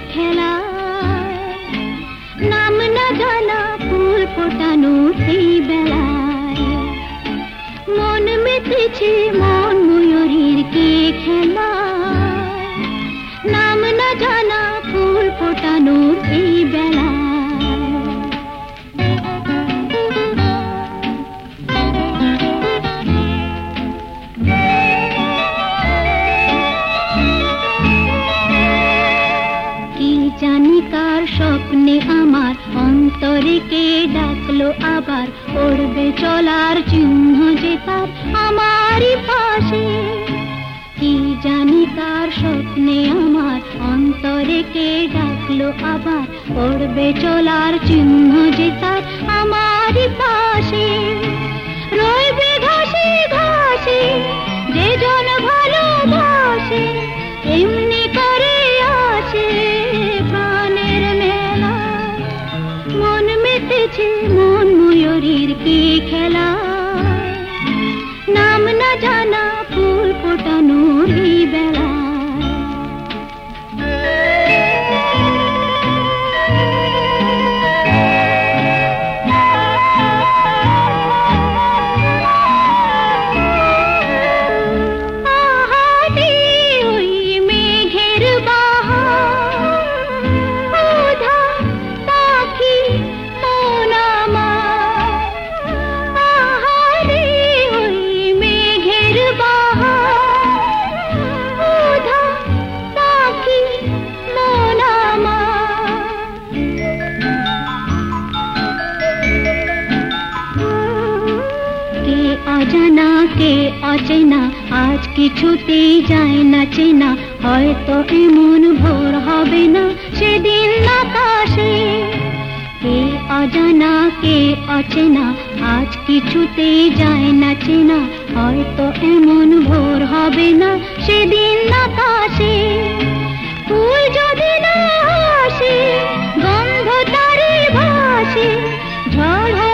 খেলা। নাম না জানা ফুল ফোটানো সেই বেলায়। মন মেতেছে মন ময়ূরীর কে খেলা। নাম না জানা ফুল ফোটানো সেই বেলা স্বপ্নে আমার অন্তরে কে ডাকলো আবার? পড়বে চলার চিহ্ন যে তার আমারই পাশে। কি জানি কার স্বপ্নে আমার অন্তরে কে ডাকলো আবার? পড়বে চলার চিহ্ন যে তার আমারই পাশে। রইবে মেতেছে মন ময়ূরীর কি খেলা? নাম না জানা অজানা কে অচেনা? আজ কিছুতে যায় না চেনা। হয়তো এমন ভোর হবে না সেদিন আকাশে। কে অজানা, কে অচেনা? আজ কিছুতে যায় না চেনা। হয়তো এমন ভোর হবে না সেদিন আকাশে। তুই যদি না আসে, গন্ধ তারে ভাসে, ঝড়